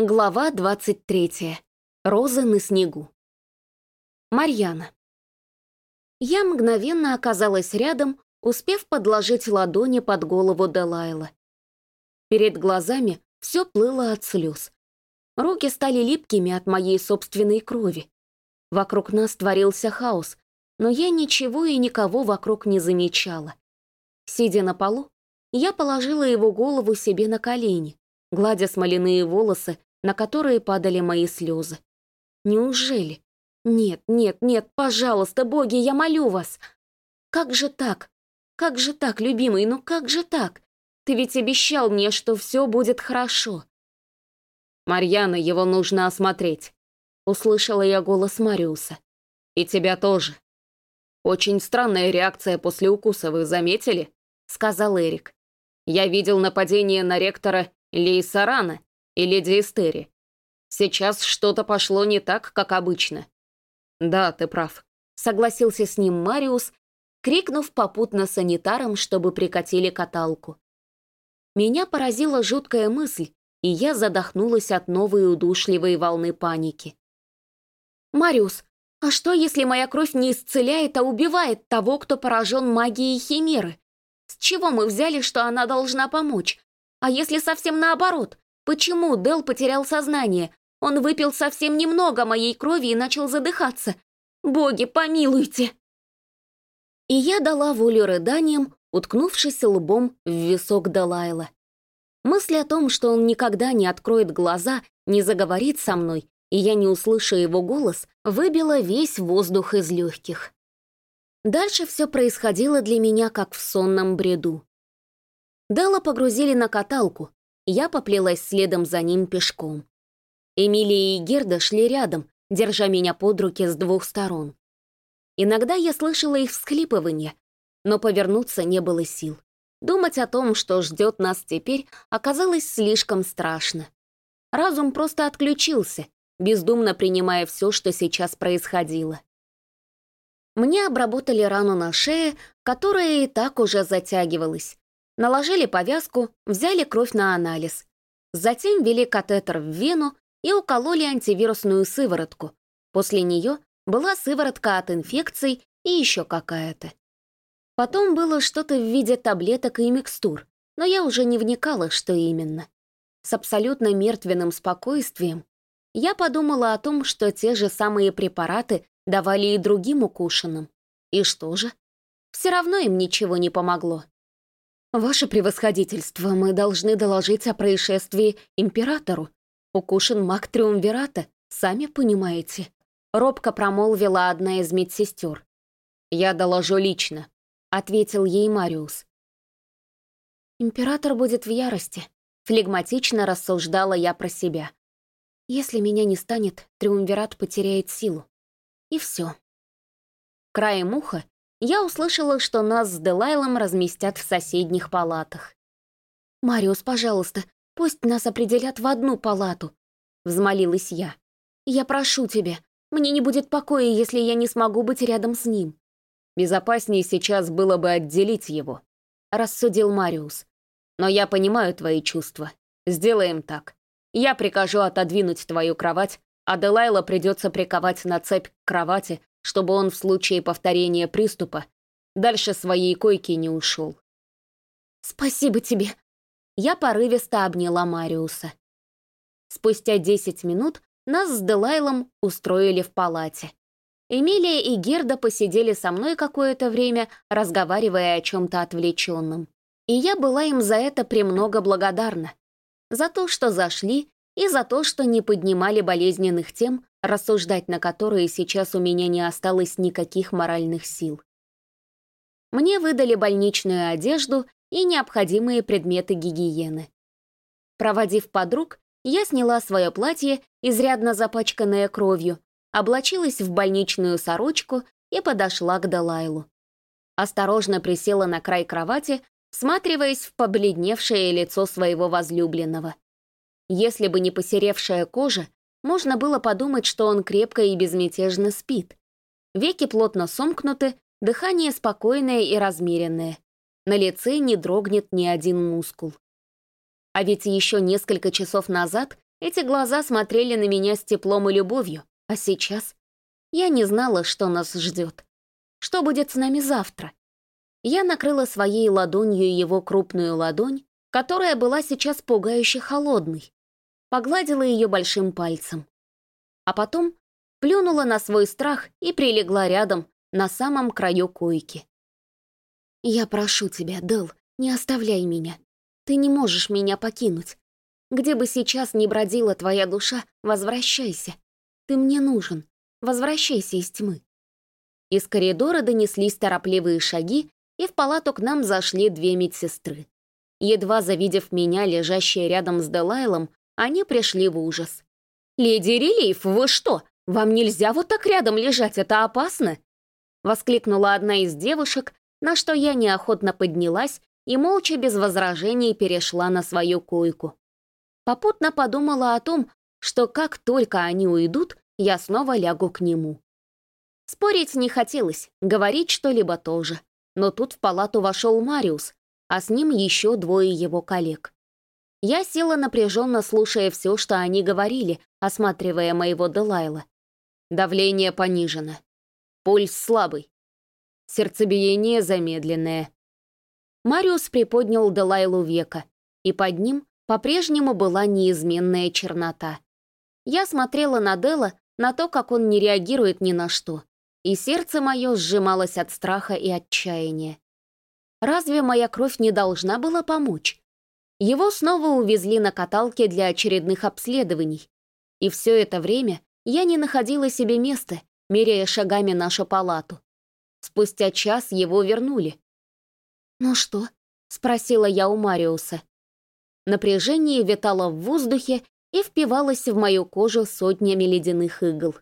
Глава 23. Розы на снегу. Марьяна. Я мгновенно оказалась рядом, успев подложить ладони под голову Делайла. Перед глазами все плыло от слез. Руки стали липкими от моей собственной крови. Вокруг нас творился хаос, но я ничего и никого вокруг не замечала. Сидя на полу, я положила его голову себе на колени, гладя смоляные волосы на которые падали мои слезы. Неужели? Нет, нет, нет, пожалуйста, боги, я молю вас. Как же так? Как же так, любимый, ну как же так? Ты ведь обещал мне, что все будет хорошо. Марьяна, его нужно осмотреть. Услышала я голос Мариуса. И тебя тоже. Очень странная реакция после укуса, вы заметили? Сказал Эрик. Я видел нападение на ректора Лейсарана и леди Эстери. Сейчас что-то пошло не так, как обычно. Да, ты прав. Согласился с ним Мариус, крикнув попутно санитарам, чтобы прикатили каталку. Меня поразила жуткая мысль, и я задохнулась от новой удушливой волны паники. «Мариус, а что, если моя кровь не исцеляет, а убивает того, кто поражен магией Химеры? С чего мы взяли, что она должна помочь? А если совсем наоборот? Почему Дел потерял сознание? Он выпил совсем немного моей крови и начал задыхаться. Боги, помилуйте!» И я дала волю рыданиям, уткнувшись лбом в висок Далайла. Мысль о том, что он никогда не откроет глаза, не заговорит со мной, и я не услышу его голос, выбила весь воздух из легких. Дальше все происходило для меня как в сонном бреду. Дела погрузили на каталку, я поплелась следом за ним пешком. Эмилия и Герда шли рядом, держа меня под руки с двух сторон. Иногда я слышала их всхлипывание, но повернуться не было сил. Думать о том, что ждет нас теперь, оказалось слишком страшно. Разум просто отключился, бездумно принимая все, что сейчас происходило. Мне обработали рану на шее, которая и так уже затягивалась, Наложили повязку, взяли кровь на анализ. Затем ввели катетер в вену и укололи антивирусную сыворотку. После нее была сыворотка от инфекций и еще какая-то. Потом было что-то в виде таблеток и микстур, но я уже не вникала, что именно. С абсолютно мертвенным спокойствием я подумала о том, что те же самые препараты давали и другим укушенным. И что же? Все равно им ничего не помогло. «Ваше превосходительство, мы должны доложить о происшествии императору. Укушен маг Триумвирата, сами понимаете». Робко промолвила одна из медсестер. «Я доложу лично», — ответил ей Мариус. «Император будет в ярости», — флегматично рассуждала я про себя. «Если меня не станет, Триумвират потеряет силу. И все». Краем уха я услышала, что нас с Делайлом разместят в соседних палатах. «Мариус, пожалуйста, пусть нас определят в одну палату», — взмолилась я. «Я прошу тебя, мне не будет покоя, если я не смогу быть рядом с ним». «Безопаснее сейчас было бы отделить его», — рассудил Мариус. «Но я понимаю твои чувства. Сделаем так. Я прикажу отодвинуть твою кровать, а Делайла придется приковать на цепь к кровати, чтобы он в случае повторения приступа дальше своей койки не ушел. «Спасибо тебе!» Я порывисто обняла Мариуса. Спустя 10 минут нас с Делайлом устроили в палате. Эмилия и Герда посидели со мной какое-то время, разговаривая о чем-то отвлеченном. И я была им за это премного благодарна. За то, что зашли, и за то, что не поднимали болезненных тем, рассуждать на которые сейчас у меня не осталось никаких моральных сил. Мне выдали больничную одежду и необходимые предметы гигиены. Проводив подруг, я сняла свое платье, изрядно запачканное кровью, облачилась в больничную сорочку и подошла к Далайлу. Осторожно присела на край кровати, всматриваясь в побледневшее лицо своего возлюбленного. Если бы не посеревшая кожа, можно было подумать, что он крепко и безмятежно спит. Веки плотно сомкнуты, дыхание спокойное и размеренное. На лице не дрогнет ни один мускул. А ведь еще несколько часов назад Эти глаза смотрели на меня с теплом и любовью, а сейчас я не знала, что нас ждет. Что будет с нами завтра? Я накрыла своей ладонью его крупную ладонь, которая была сейчас пугающе холодной, погладила ее большим пальцем. А потом плюнула на свой страх и прилегла рядом, на самом краю койки. «Я прошу тебя, Дэл, не оставляй меня. Ты не можешь меня покинуть. Где бы сейчас ни бродила твоя душа, возвращайся. Ты мне нужен. Возвращайся из тьмы». Из коридора донеслись торопливые шаги, и в палату к нам зашли две медсестры. Едва завидев меня, лежащие рядом с Делайлом, они пришли в ужас. «Леди Релиф, вы что? Вам нельзя вот так рядом лежать, это опасно!» Воскликнула одна из девушек, на что я неохотно поднялась и молча без возражений перешла на свою койку. Попутно подумала о том, что как только они уйдут, я снова лягу к нему. Спорить не хотелось, говорить что-либо тоже. Но тут в палату вошел Мариус, а с ним еще двое его коллег. Я села напряженно, слушая все, что они говорили, осматривая моего Делайла. Давление понижено. Пульс слабый. Сердцебиение замедленное. Мариус приподнял Делайлу века, и под ним по-прежнему была неизменная чернота. Я смотрела на Дела, на то, как он не реагирует ни на что, и сердце мое сжималось от страха и отчаяния. Разве моя кровь не должна была помочь? Его снова увезли на каталке для очередных обследований. И все это время я не находила себе места, меряя шагами нашу палату. Спустя час его вернули. «Ну что?» — спросила я у Мариуса. Напряжение витало в воздухе и впивалось в мою кожу сотнями ледяных игл.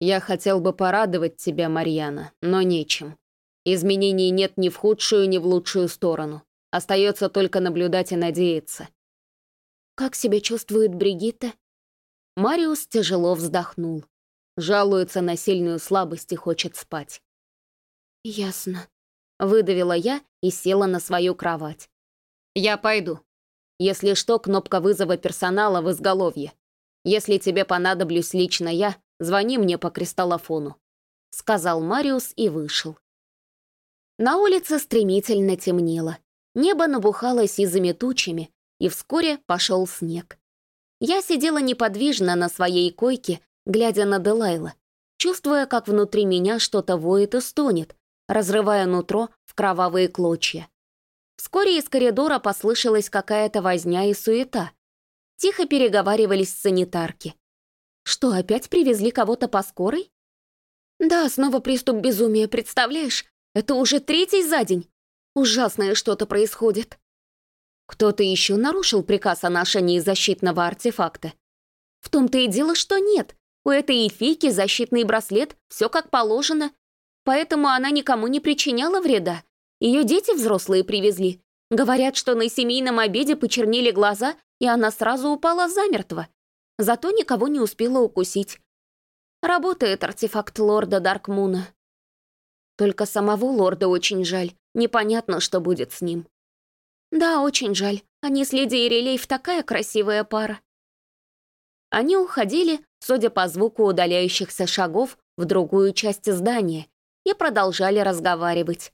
«Я хотел бы порадовать тебя, Марьяна, но нечем. Изменений нет ни в худшую, ни в лучшую сторону. Остается только наблюдать и надеяться». «Как себя чувствует Бригитта?» Мариус тяжело вздохнул. Жалуется на сильную слабость и хочет спать. «Ясно», — выдавила я и села на свою кровать. «Я пойду. Если что, кнопка вызова персонала в изголовье. Если тебе понадоблюсь лично я, звони мне по кристаллофону», — сказал Мариус и вышел. На улице стремительно темнело. Небо набухало сизыми тучами, и вскоре пошел снег. Я сидела неподвижно на своей койке, глядя на Делайла, чувствуя, как внутри меня что-то воет и стонет, разрывая нутро в кровавые клочья. Вскоре из коридора послышалась какая-то возня и суета. Тихо переговаривались санитарки. Что, опять привезли кого-то по скорой? Да, снова приступ безумия, представляешь? Это уже третий за день. Ужасное что-то происходит. Кто-то еще нарушил приказ о ношении защитного артефакта. В том-то и дело, что нет. У этой эфийки защитный браслет, все как положено, Поэтому она никому не причиняла вреда. Ее дети взрослые привезли. Говорят, что на семейном обеде почернели глаза, и она сразу упала замертво. Зато никого не успела укусить. Работает артефакт лорда Даркмуна. Только самого лорда очень жаль. Непонятно, что будет с ним. Да, очень жаль. Они с Леди Ирелейв такая красивая пара. Они уходили, судя по звуку удаляющихся шагов, в другую часть здания, и продолжали разговаривать.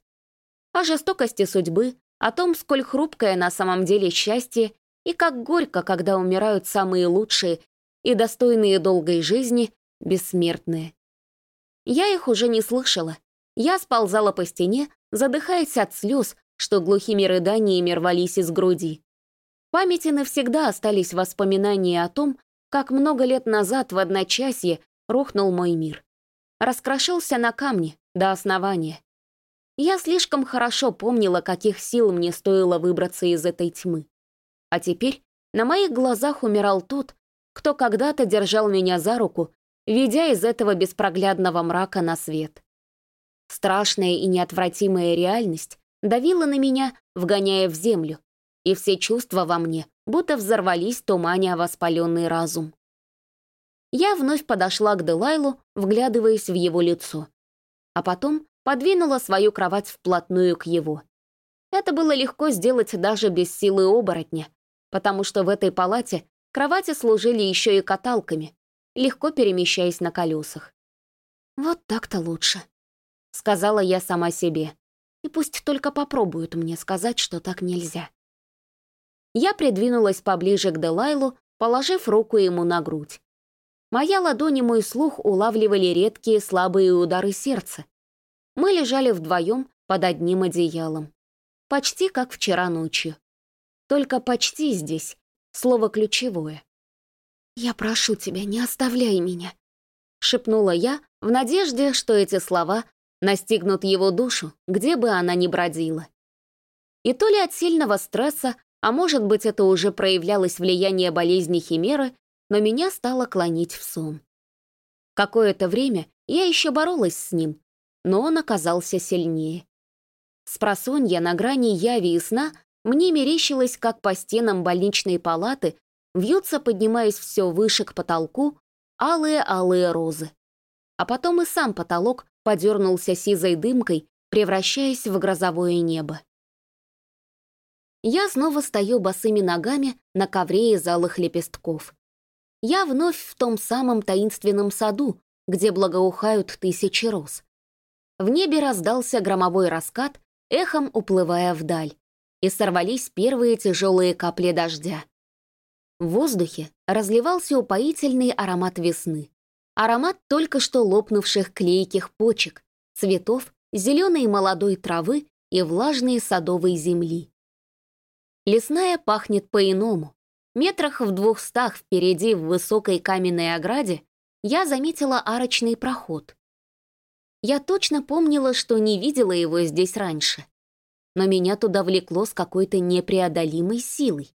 О жестокости судьбы, о том, сколь хрупкое на самом деле счастье и как горько, когда умирают самые лучшие и достойные долгой жизни бессмертные. Я их уже не слышала. Я сползала по стене, задыхаясь от слез, что глухими рыданиями рвались из груди. В памяти навсегда остались воспоминания о том, как много лет назад в одночасье рухнул мой мир. Раскрошился на камне, до основания. Я слишком хорошо помнила, каких сил мне стоило выбраться из этой тьмы. А теперь на моих глазах умирал тот, кто когда-то держал меня за руку, ведя из этого беспроглядного мрака на свет. Страшная и неотвратимая реальность давила на меня, вгоняя в землю, и все чувства во мне будто взорвались туманя воспаленный разум. Я вновь подошла к Делайлу, вглядываясь в его лицо а потом подвинула свою кровать вплотную к его. Это было легко сделать даже без силы оборотня, потому что в этой палате Кровати служили еще и каталками, легко перемещаясь на колесах. «Вот так-то лучше», — сказала я сама себе. «И пусть только попробуют мне сказать, что так нельзя». Я придвинулась поближе к Делайлу, положив руку ему на грудь. Моя ладонь и мой слух улавливали редкие слабые удары сердца. Мы лежали вдвоем под одним одеялом. Почти как вчера ночью. Только «почти» здесь — слово ключевое. «Я прошу тебя, не оставляй меня», — шепнула я в надежде, что эти слова настигнут его душу, где бы она ни бродила. И то ли от сильного стресса, а может быть, это уже проявлялось влияние болезни Химеры, но меня стало клонить в сон. Какое-то время я еще боролась с ним, но он оказался сильнее. Спросонья на грани яви и сна мне мерещилось, как по стенам больничной палаты вьются, поднимаясь все выше к потолку, алые-алые розы. А потом и сам потолок подернулся сизой дымкой, превращаясь в грозовое небо. Я снова стою босыми ногами на ковре из алых лепестков. Я вновь в том самом таинственном саду, где благоухают тысячи роз. В небе раздался громовой раскат, эхом уплывая вдаль и сорвались первые тяжелые капли дождя. В воздухе разливался упоительный аромат весны. Аромат только что лопнувших клейких почек, цветов, зеленой молодой травы и влажной садовой земли. Лесная пахнет по-иному. Метрах в двухстах впереди в высокой каменной ограде я заметила арочный проход. Я точно помнила, что не видела его здесь раньше но меня туда влекло с какой-то непреодолимой силой.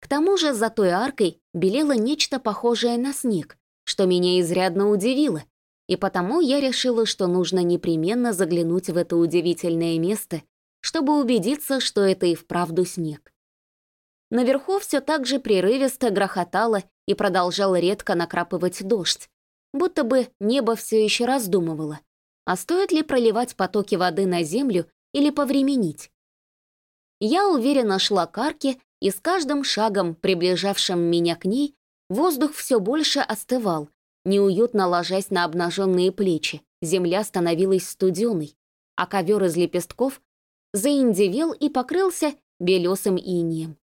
К тому же за той аркой белело нечто похожее на снег, что меня изрядно удивило, и потому я решила, что нужно непременно заглянуть в это удивительное место, чтобы убедиться, что это и вправду снег. Наверху все так же прерывисто грохотало и продолжал редко накрапывать дождь, будто бы небо все еще раздумывало, а стоит ли проливать потоки воды на землю или повременить. Я уверенно шла к арке, и с каждым шагом, приближавшим меня к ней, воздух все больше остывал, неуютно ложась на обнаженные плечи, земля становилась студеной, а ковер из лепестков заиндевел и покрылся белесым инием.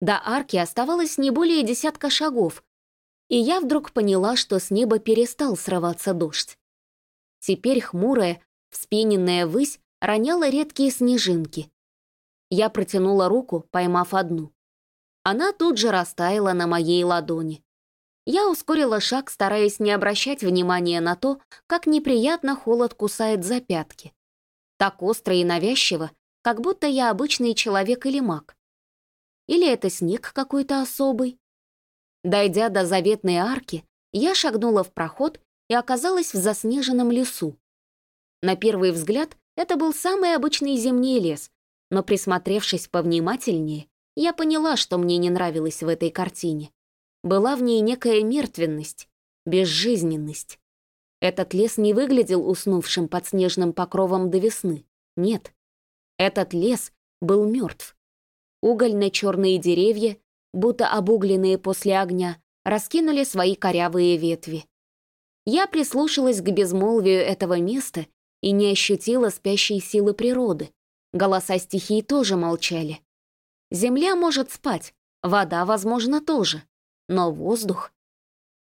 До арки оставалось не более десятка шагов, и я вдруг поняла, что с неба перестал срываться дождь. Теперь хмурая, вспененная высь роняла редкие снежинки. Я протянула руку, поймав одну. Она тут же растаяла на моей ладони. Я ускорила шаг, стараясь не обращать внимания на то, как неприятно холод кусает за пятки. Так остро и навязчиво, как будто я обычный человек или маг. Или это снег какой-то особый? Дойдя до заветной арки, я шагнула в проход и оказалась в заснеженном лесу. На первый взгляд это был самый обычный зимний лес, но присмотревшись повнимательнее, я поняла, что мне не нравилось в этой картине. Была в ней некая мертвенность, безжизненность. Этот лес не выглядел уснувшим под снежным покровом до весны. Нет. Этот лес был мертв. Угольно-черные деревья, будто обугленные после огня, раскинули свои корявые ветви. Я прислушалась к безмолвию этого места и не ощутила спящей силы природы. Голоса стихии тоже молчали. Земля может спать, вода, возможно, тоже, но воздух...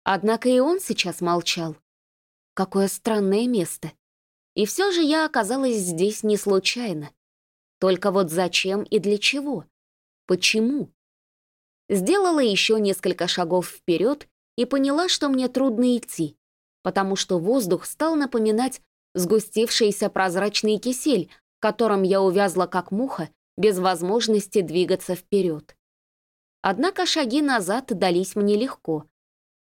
Однако и он сейчас молчал. Какое странное место. И все же я оказалась здесь не случайно. Только вот зачем и для чего? Почему? Сделала еще несколько шагов вперед и поняла, что мне трудно идти, потому что воздух стал напоминать сгустившийся прозрачный кисель, в котором я увязла как муха, без возможности двигаться вперед. Однако шаги назад дались мне легко.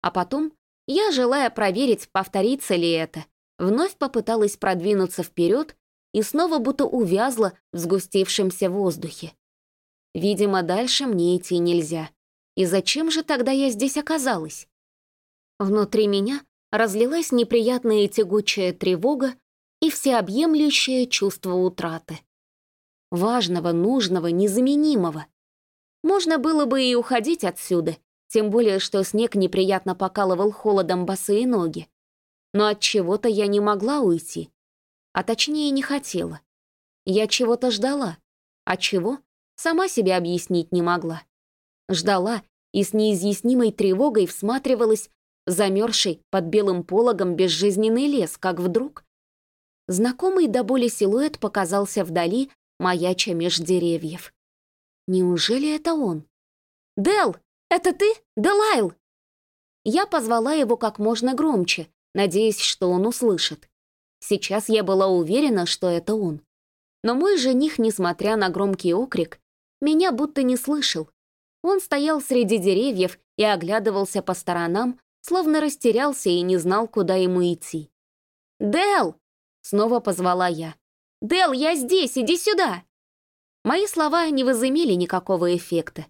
А потом я, желая проверить, повторится ли это, вновь попыталась продвинуться вперед и снова будто увязла в сгустившемся воздухе. Видимо, дальше мне идти нельзя. И зачем же тогда я здесь оказалась? Внутри меня разлилась неприятная тягучая тревога и всеобъемлющее чувство утраты. Важного, нужного, незаменимого. Можно было бы и уходить отсюда, тем более, что снег неприятно покалывал холодом босые ноги. Но от чего-то я не могла уйти, а точнее не хотела. Я чего-то ждала, а чего, сама себе объяснить не могла. Ждала и с неизъяснимой тревогой всматривалась замерзший под белым пологом безжизненный лес, как вдруг... Знакомый до боли силуэт показался вдали, маяча меж деревьев. Неужели это он? «Дел, это ты? Делайл?» Я позвала его как можно громче, надеясь, что он услышит. Сейчас я была уверена, что это он. Но мой жених, несмотря на громкий окрик, меня будто не слышал. Он стоял среди деревьев и оглядывался по сторонам, словно растерялся и не знал, куда ему идти. «Дел!» — снова позвала я. «Дел, я здесь, иди сюда!» Мои слова не возымели никакого эффекта.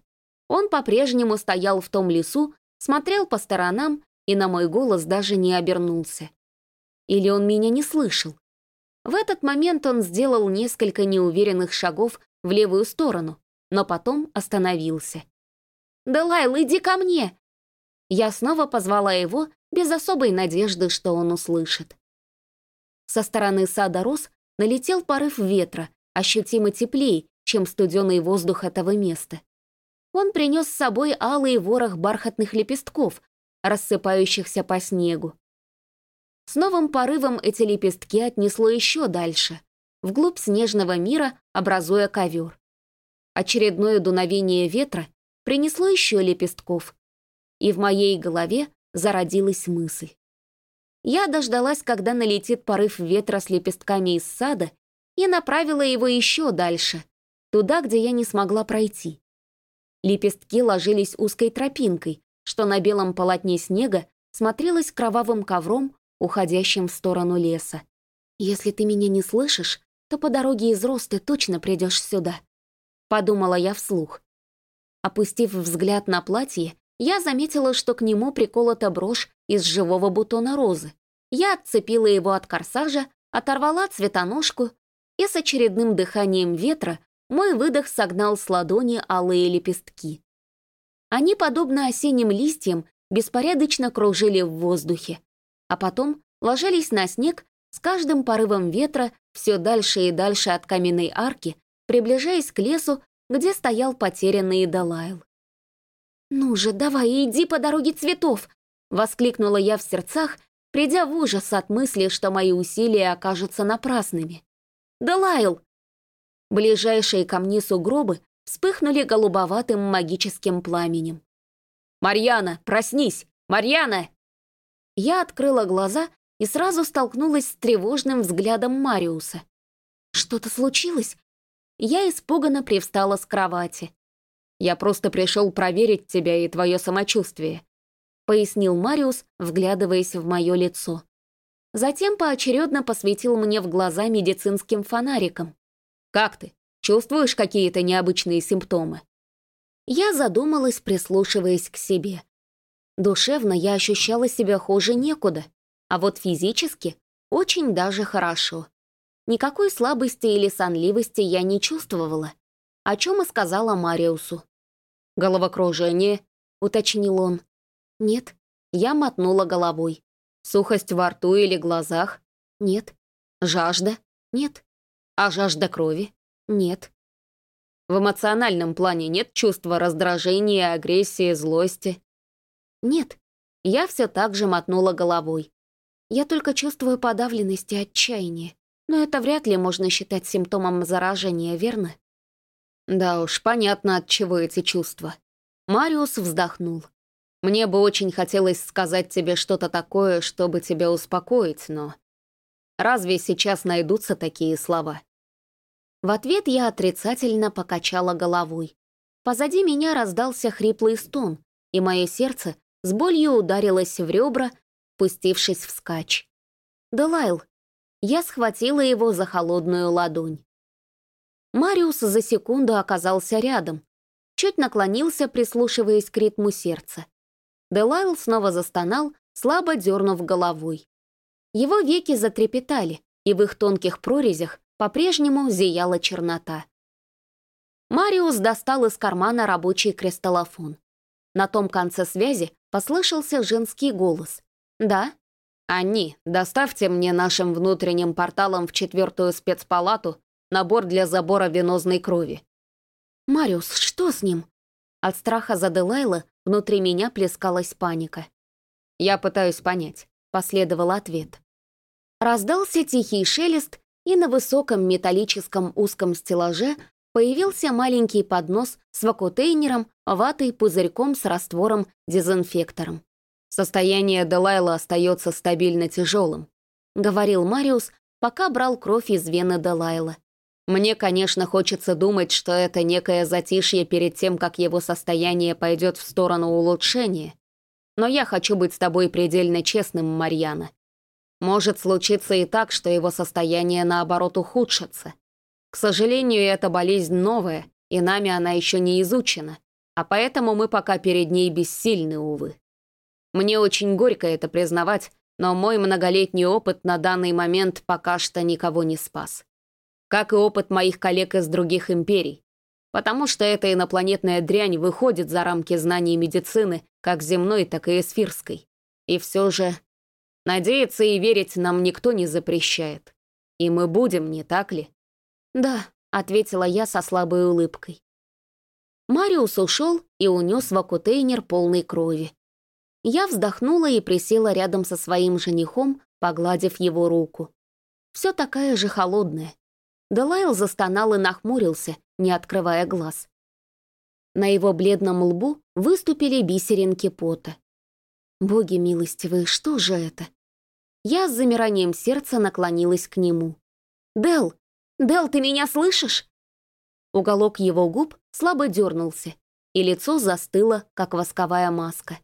Он по-прежнему стоял в том лесу, смотрел по сторонам и на мой голос даже не обернулся. Или он меня не слышал? В этот момент он сделал несколько неуверенных шагов в левую сторону, но потом остановился. «Делайл, иди ко мне!» Я снова позвала его, без особой надежды, что он услышит. Со стороны сада рос налетел порыв ветра, ощутимо теплее, чем студеный воздух этого места. Он принес с собой алый ворох бархатных лепестков, рассыпающихся по снегу. С новым порывом эти лепестки отнесло еще дальше, вглубь снежного мира, образуя ковер. Очередное дуновение ветра принесло еще лепестков, и в моей голове зародилась мысль. Я дождалась, когда налетит порыв ветра с лепестками из сада, и направила его еще дальше, туда, где я не смогла пройти. Лепестки ложились узкой тропинкой, что на белом полотне снега смотрелось кровавым ковром уходящим в сторону леса. «Если ты меня не слышишь, то по дороге из Росты точно придешь сюда», — подумала я вслух. Опустив взгляд на платье, я заметила, что к нему приколота брошь из живого бутона розы. Я отцепила его от корсажа, оторвала цветоножку, и с очередным дыханием ветра мой выдох согнал с ладони алые лепестки. Они, подобно осенним листьям, беспорядочно кружили в воздухе а потом ложились на снег с каждым порывом ветра все дальше и дальше от каменной арки, приближаясь к лесу, где стоял потерянный Далайл. «Ну же, давай, иди по дороге цветов!» — воскликнула я в сердцах, придя в ужас от мысли, что мои усилия окажутся напрасными. «Далайл!» Ближайшие ко мне сугробы вспыхнули голубоватым магическим пламенем. «Марьяна, проснись! Марьяна!» Я открыла глаза и сразу столкнулась с тревожным взглядом Мариуса. «Что-то случилось?» Я испуганно привстала с кровати. «Я просто пришел проверить тебя и твое самочувствие», пояснил Мариус, вглядываясь в мое лицо. Затем поочередно посветил мне в глаза медицинским фонариком. «Как ты? Чувствуешь какие-то необычные симптомы?» Я задумалась, прислушиваясь к себе. Душевно я ощущала себя хуже некуда, а вот физически очень даже хорошо. Никакой слабости или сонливости я не чувствовала, о чем и сказала Мариусу. «Головокружение?» — уточнил он. «Нет». Я мотнула головой. «Сухость во рту или глазах?» «Нет». «Жажда?» «Нет». «А жажда крови?» «Нет». В эмоциональном плане нет чувства раздражения, агрессии, злости. «Нет». Я все так же мотнула головой. Я только чувствую подавленность и отчаяние, но это вряд ли можно считать симптомом заражения, верно? Да уж, понятно, от чего эти чувства. Мариус вздохнул. Мне бы очень хотелось сказать тебе что-то такое, чтобы тебя успокоить, но... Разве сейчас найдутся такие слова? В ответ я отрицательно покачала головой. Позади меня раздался хриплый стон, и мое сердце с болью ударилась в ребра, пустившись вскачь. «Делайл!» Я схватила его за холодную ладонь. Мариус за секунду оказался рядом, чуть наклонился, прислушиваясь к ритму сердца. Делайл снова застонал, слабо дернув головой. Его веки затрепетали, и в их тонких прорезях по-прежнему зияла чернота. Мариус достал из кармана рабочий кристаллофон. На том конце связи послышался женский голос. «Да?» «Они, доставьте мне нашим внутренним порталом в четвертую спецпалату набор для забора венозной крови». «Мариус, что с ним?» От страха за Делайла внутри меня плескалась паника. «Я пытаюсь понять», — последовал ответ. Раздался тихий шелест, и на высоком металлическом узком стеллаже появился маленький поднос с вакутейнером, ватой, пузырьком с раствором, дезинфектором. «Состояние Делайла остается стабильно тяжелым», — говорил Мариус, пока брал кровь из вены Делайла. «Мне, конечно, хочется думать, что это некое затишье перед тем, как его состояние пойдет в сторону улучшения. Но я хочу быть с тобой предельно честным, Марьяна. Может случиться и так, что его состояние, наоборот, ухудшится. К сожалению, эта болезнь новая, и нами она еще не изучена, а поэтому мы пока перед ней бессильны, увы. Мне очень горько это признавать, но мой многолетний опыт на данный момент пока что никого не спас. Как и опыт моих коллег из других империй. Потому что эта инопланетная дрянь выходит за рамки знаний медицины, как земной, так и эсфирской. И все же Надеяться и верить нам никто не запрещает. И мы будем, не так ли? Да, ответила я со слабой улыбкой. Мариус ушел и унес в акутейнер полной крови. Я вздохнула и присела рядом со своим женихом, погладив его руку. Все такая же холодная. Делайл застонал и нахмурился, не открывая глаз. На его бледном лбу выступили бисеринки пота. Боги милостивые, что же это? Я с замиранием сердца наклонилась к нему. Дел, Дел, ты меня слышишь?» Уголок его губ слабо дернулся, и лицо застыло, как восковая маска.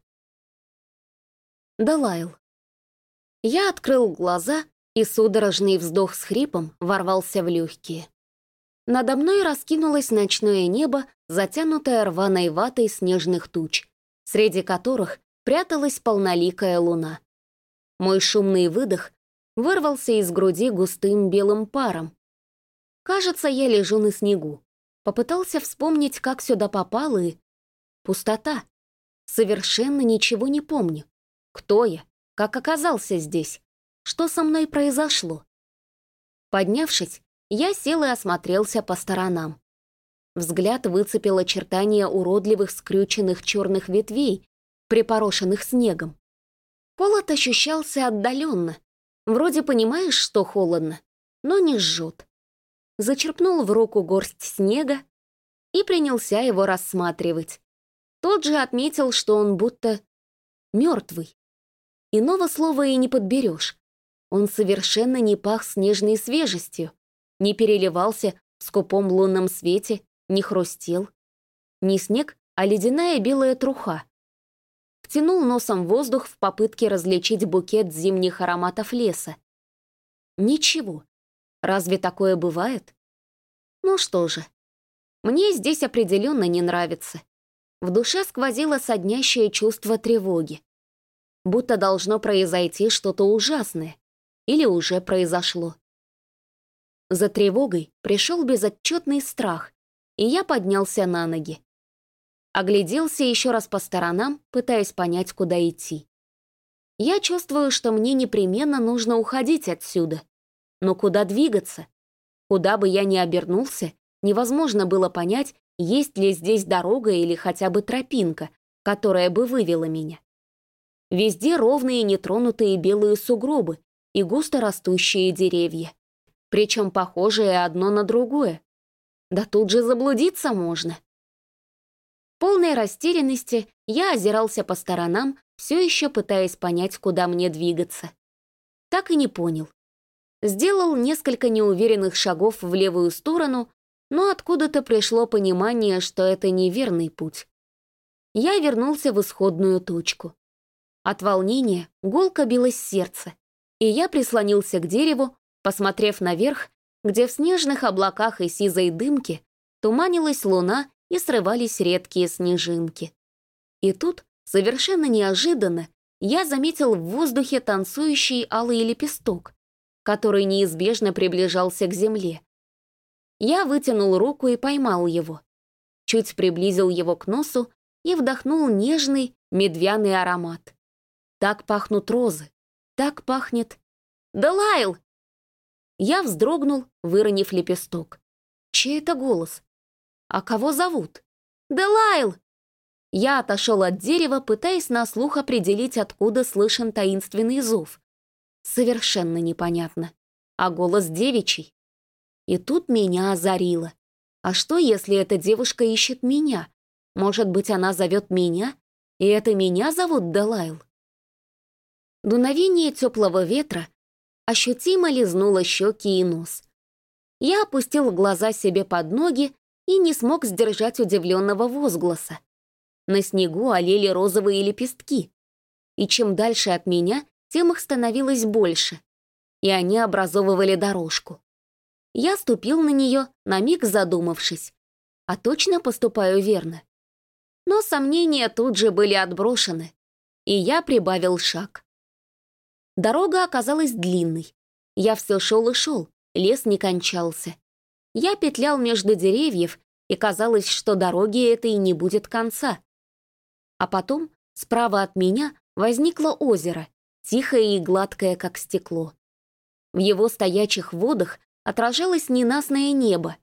Далайл. Я открыл глаза, и судорожный вздох с хрипом ворвался в легкие. Надо мной раскинулось ночное небо, затянутое рваной ватой снежных туч, среди которых пряталась полноликая луна. Мой шумный выдох вырвался из груди густым белым паром. Кажется, я лежу на снегу. Попытался вспомнить, как сюда попал, и... Пустота. Совершенно ничего не помню. Кто я? Как оказался здесь? Что со мной произошло? Поднявшись, я сел и осмотрелся по сторонам. Взгляд выцепил очертания уродливых скрюченных черных ветвей, припорошенных снегом. Холод ощущался отдаленно. Вроде понимаешь, что холодно, но не жжет. Зачерпнул в руку горсть снега и принялся его рассматривать. Тот же отметил, что он будто мертвый. Иного слова и не подберешь. Он совершенно не пах снежной свежестью, не переливался в скупом лунном свете, не хрустел. Не снег, а ледяная белая труха втянул носом воздух в попытке различить букет зимних ароматов леса. Ничего. Разве такое бывает? Ну что же, мне здесь определенно не нравится. В душе сквозило соднящее чувство тревоги. Будто должно произойти что-то ужасное. Или уже произошло. За тревогой пришел безотчетный страх, и я поднялся на ноги. Огляделся еще раз по сторонам, пытаясь понять, куда идти. Я чувствую, что мне непременно нужно уходить отсюда. Но куда двигаться? Куда бы я ни обернулся, невозможно было понять, есть ли здесь дорога или хотя бы тропинка, которая бы вывела меня. Везде ровные нетронутые белые сугробы и густо растущие деревья, причем похожие одно на другое. Да тут же заблудиться можно полной растерянности я озирался по сторонам, все еще пытаясь понять, куда мне двигаться. Так и не понял. Сделал несколько неуверенных шагов в левую сторону, но откуда-то пришло понимание, что это неверный путь. Я вернулся в исходную точку. От волнения гулко билось сердце, и я прислонился к дереву, посмотрев наверх, где в снежных облаках и сизой дымке туманилась луна и срывались редкие снежинки. И тут, совершенно неожиданно, я заметил в воздухе танцующий алый лепесток, который неизбежно приближался к земле. Я вытянул руку и поймал его. Чуть приблизил его к носу и вдохнул нежный медвяный аромат. Так пахнут розы, так пахнет... «Делайл!» Я вздрогнул, выронив лепесток. Чей это голос? А кого зовут? «Делайл!» Я отошел от дерева, пытаясь на слух определить, откуда слышен таинственный зов. Совершенно непонятно. А голос девичий. И тут меня озарило. А что, если эта девушка ищет меня? Может быть, она зовет меня? И это меня зовут Делайл? Дуновение теплого ветра ощутимо лизнуло щеки и нос. Я опустил глаза себе под ноги и не смог сдержать удивленного возгласа. На снегу олели розовые лепестки, и чем дальше от меня, тем их становилось больше, и они образовывали дорожку. Я ступил на нее, на миг задумавшись, а точно поступаю верно. Но сомнения тут же были отброшены, и я прибавил шаг. Дорога оказалась длинной. Я все шел и шел, лес не кончался. Я петлял между деревьев, и казалось, что дороги этой не будет конца. А потом справа от меня возникло озеро, тихое и гладкое, как стекло. В его стоячих водах отражалось ненастное небо,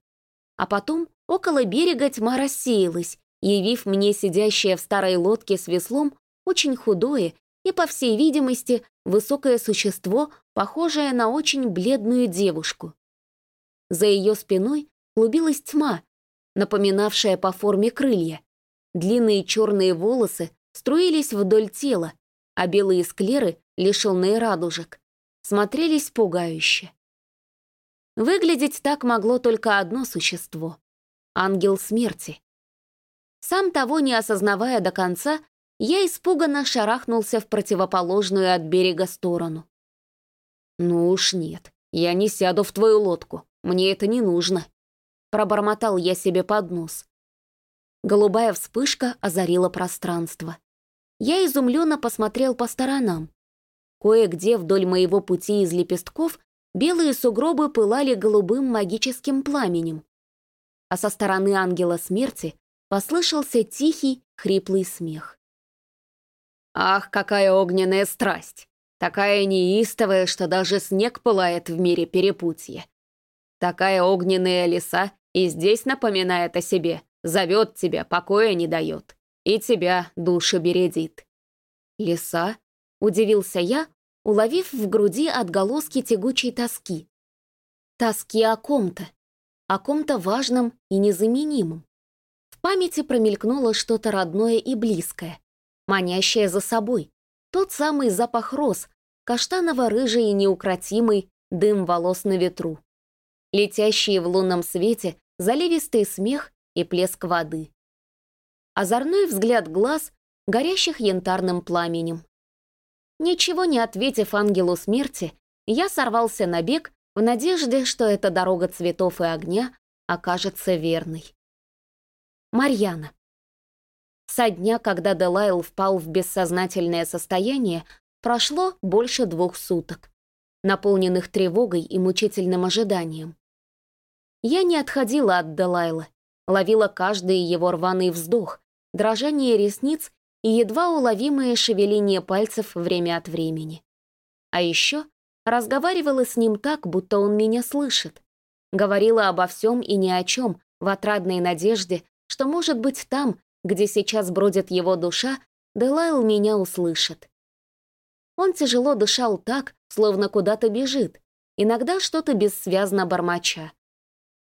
а потом около берега тьма рассеялась, явив мне сидящее в старой лодке с веслом очень худое и, по всей видимости, высокое существо, похожее на очень бледную девушку. За ее спиной клубилась тьма, напоминавшая по форме крылья. Длинные черные волосы струились вдоль тела, а белые склеры, лишенные радужек, смотрелись пугающе. Выглядеть так могло только одно существо — ангел смерти. Сам того не осознавая до конца, я испуганно шарахнулся в противоположную от берега сторону. «Ну уж нет, я не сяду в твою лодку, мне это не нужно», пробормотал я себе под нос. Голубая вспышка озарила пространство. Я изумленно посмотрел по сторонам. Кое-где вдоль моего пути из лепестков белые сугробы пылали голубым магическим пламенем. А со стороны ангела смерти послышался тихий, хриплый смех. Ах, какая огненная страсть! Такая неистовая, что даже снег пылает в мире перепутья. Такая огненная леса и здесь напоминает о себе, зовет тебя, покоя не дает. И тебя душу бередит. Лиса? Удивился я, уловив в груди отголоски тягучей тоски. Тоски о ком-то. О ком-то важном и незаменимом. В памяти промелькнуло что-то родное и близкое манящая за собой. Тот самый запах роз, каштаново-рыжий и неукротимый дым волос на ветру. Летящие в лунном свете заливистый смех и плеск воды. Озорной взгляд глаз, горящих янтарным пламенем. Ничего не ответив ангелу смерти, я сорвался на бег в надежде, что эта дорога цветов и огня окажется верной. Марьяна. Со дня, когда Делайл впал в бессознательное состояние, прошло больше двух суток, наполненных тревогой и мучительным ожиданием. Я не отходила от Делайла, ловила каждый его рваный вздох, дрожание ресниц и едва уловимое шевеление пальцев время от времени. А еще разговаривала с ним так, будто он меня слышит. Говорила обо всем и ни о чем, в отрадной надежде, что, может быть, там, где сейчас бродит его душа, Делайл меня услышит. Он тяжело дышал так, словно куда-то бежит, иногда что-то бессвязно бормоча.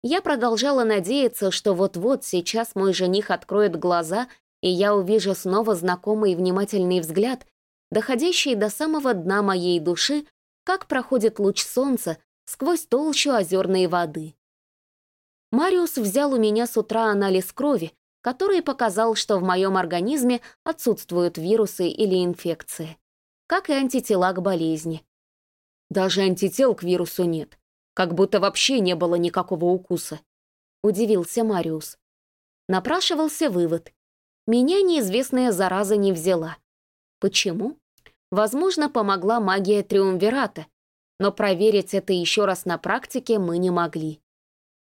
Я продолжала надеяться, что вот-вот сейчас мой жених откроет глаза, и я увижу снова знакомый внимательный взгляд, доходящий до самого дна моей души, как проходит луч солнца сквозь толщу озерной воды. Мариус взял у меня с утра анализ крови, который показал, что в моем организме отсутствуют вирусы или инфекции, как и антитела к болезни. Даже антител к вирусу нет, как будто вообще не было никакого укуса. Удивился Мариус. Напрашивался вывод. Меня неизвестная зараза не взяла. Почему? Возможно, помогла магия Триумвирата, но проверить это еще раз на практике мы не могли.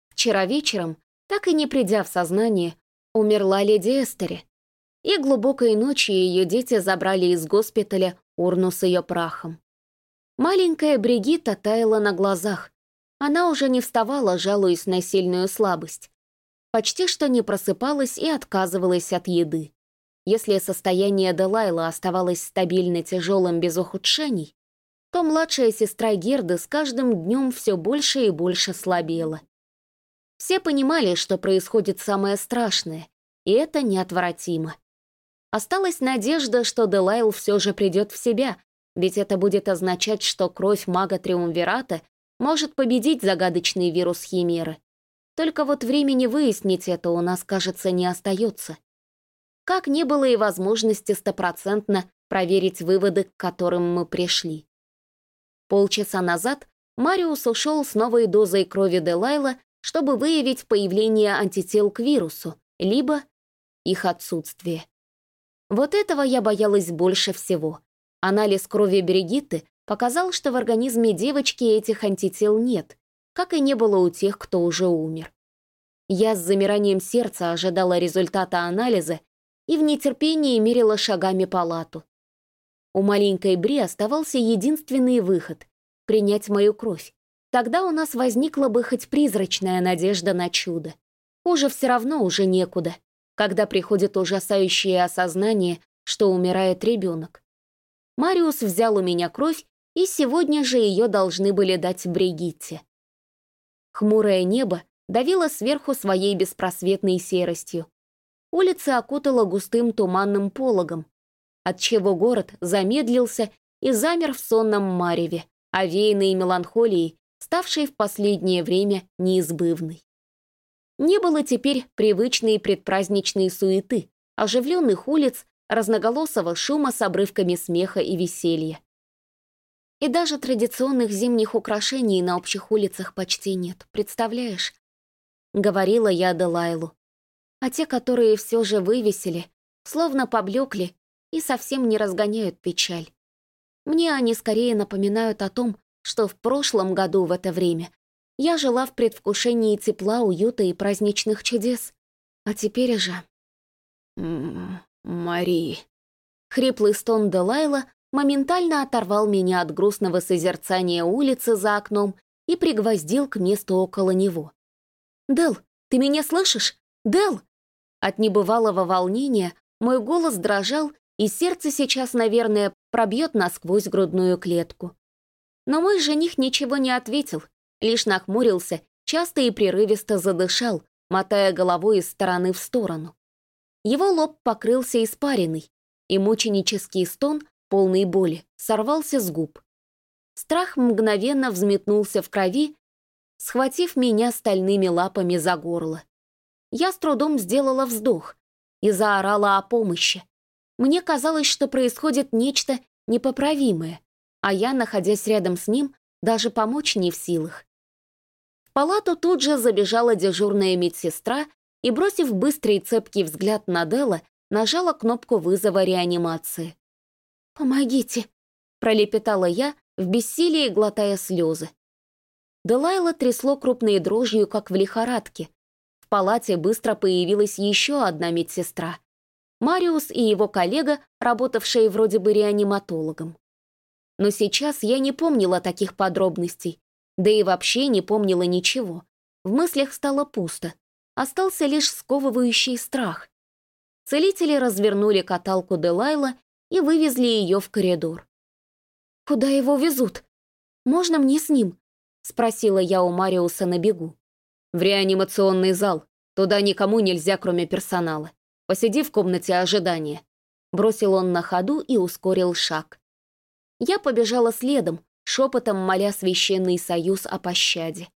Вчера вечером, так и не придя в сознание, умерла леди Эстери. и глубокой ночью ее дети забрали из госпиталя урну с ее прахом. Маленькая Бригитта таяла на глазах. Она уже не вставала, жалуясь на сильную слабость. Почти что не просыпалась и отказывалась от еды. Если состояние Делайла оставалось стабильно тяжелым без ухудшений, то младшая сестра Герды с каждым днем все больше и больше слабела. Все понимали, что происходит самое страшное, и это неотвратимо. Осталась надежда, что Делайл все же придет в себя, ведь это будет означать, что кровь мага Триумвирата может победить загадочный вирус Химеры. Только вот времени выяснить это у нас, кажется, не остается. Как не было и возможности стопроцентно проверить выводы, к которым мы пришли. Полчаса назад Мариус ушел с новой дозой крови Делайла, чтобы выявить появление антител к вирусу, либо их отсутствие. Вот этого я боялась больше всего. Анализ крови Бригитты показал, что в организме девочки этих антител нет, как и не было у тех, кто уже умер. Я с замиранием сердца ожидала результата анализа и в нетерпении мерила шагами палату. У маленькой Бри оставался единственный выход — принять мою кровь. Тогда у нас возникла бы хоть призрачная надежда на чудо. Уже все равно уже некуда, когда приходит ужасающее осознание, что умирает ребенок. Мариус взял у меня кровь, и сегодня же ее должны были дать Бригитте. Хмурое небо давило сверху своей беспросветной серостью. Улицы окутало густым туманным пологом, отчего город замедлился и замер в сонном мареве, овеянный меланхолией, ставшей в последнее время неизбывной. Не было теперь привычной предпраздничной суеты, оживленных улиц, разноголосого шума с обрывками смеха и веселья. И даже традиционных зимних украшений на общих улицах почти нет, представляешь? Говорила я Делайлу. А те, которые все же вывесили, словно поблекли и совсем не разгоняют печаль. Мне они скорее напоминают о том, что в прошлом году в это время я жила в предвкушении тепла, уюта и праздничных чудес. А теперь же... Мари... Хриплый стон Делайла моментально оторвал меня от грустного созерцания улицы за окном и пригвоздил к месту около него. «Дел, ты меня слышишь? Дел!» От небывалого волнения мой голос дрожал и сердце сейчас, наверное, пробьет насквозь грудную клетку. Но мой жених ничего не ответил, лишь нахмурился, часто и прерывисто задышал, мотая головой из стороны в сторону. Его лоб покрылся испариной, и мученический стон, полный боли, сорвался с губ. Страх мгновенно взметнулся в крови, схватив меня стальными лапами за горло. Я с трудом сделала вздох и заорала о помощи, мне казалось, что происходит нечто непоправимое, а я, находясь рядом с ним, даже помочь не в силах. В палату тут же забежала дежурная медсестра и, бросив быстрый цепкий взгляд на Делла, нажала кнопку вызова реанимации. «Помогите!» — пролепетала я, в бессилии глотая слезы. Делайла трясло крупной дрожью, как в лихорадке. В палате быстро появилась еще одна медсестра — Мариус и его коллега, работавшие вроде бы реаниматологом. Но сейчас я не помнила таких подробностей, да и вообще не помнила ничего. В мыслях стало пусто, остался лишь сковывающий страх. Целители развернули каталку Делайла и вывезли ее в коридор. «Куда его везут? Можно мне с ним?» — спросила я у Мариуса на бегу. «В реанимационный зал. Туда никому нельзя, кроме персонала. Посиди в комнате ожидания». Бросил он на ходу и ускорил шаг. Я побежала следом, шепотом моля священный союз о пощаде.